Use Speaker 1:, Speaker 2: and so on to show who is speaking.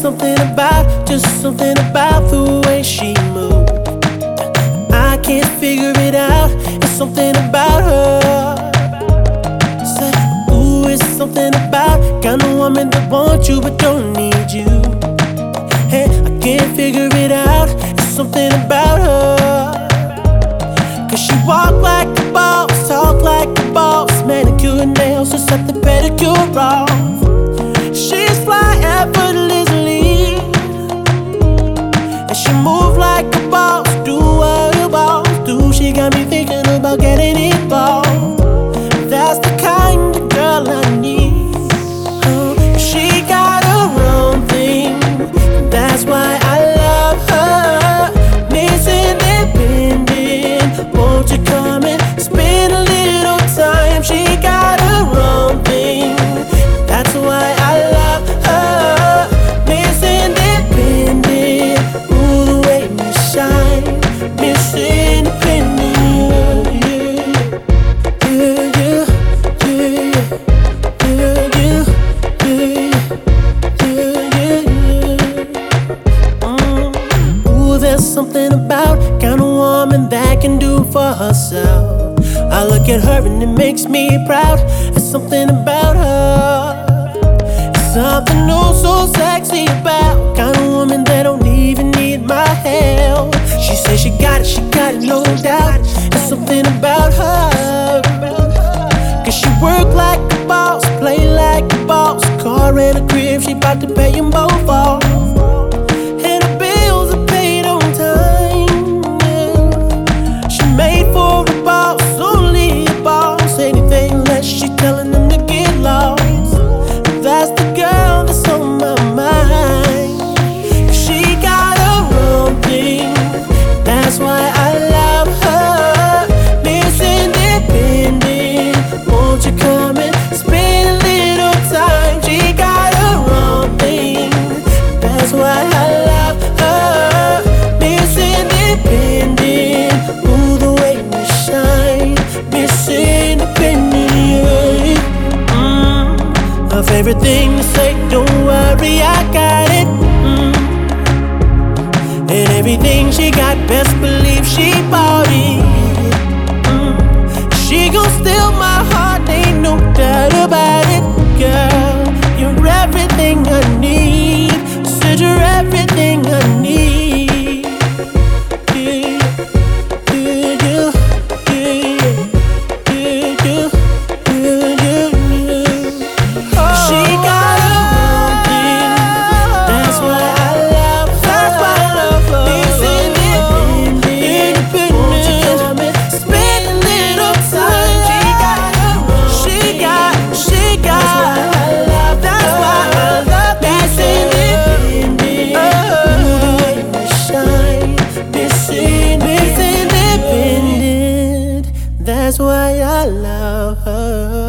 Speaker 1: Something about, just something about the way she moved. I can't figure it out. It's something about her. Said, Ooh, it's something about kind of woman that wants you but don't need you. Hey, I can't figure it out. It's something about her. Cause she walk like a boss, talk like a boss, manicure and nails, just set the pedicure wrong. About getting involved. About kind of woman that can do for herself. I look at her and it makes me proud. There's something about her. It's something oh so sexy about kind of woman that don't even need my help. She says she got it, she got it, no doubt. It's something about her. Cause she work like a boss, play like a boss. Car and a crib, she bout to pay them both off. everything to say. Don't worry, I got it. Mm. And everything she got, best believe she bought it. Mm. She gon' steal my heart, ain't no doubt about it, girl. You're everything I need. Said you're everything I need. That's why I love her.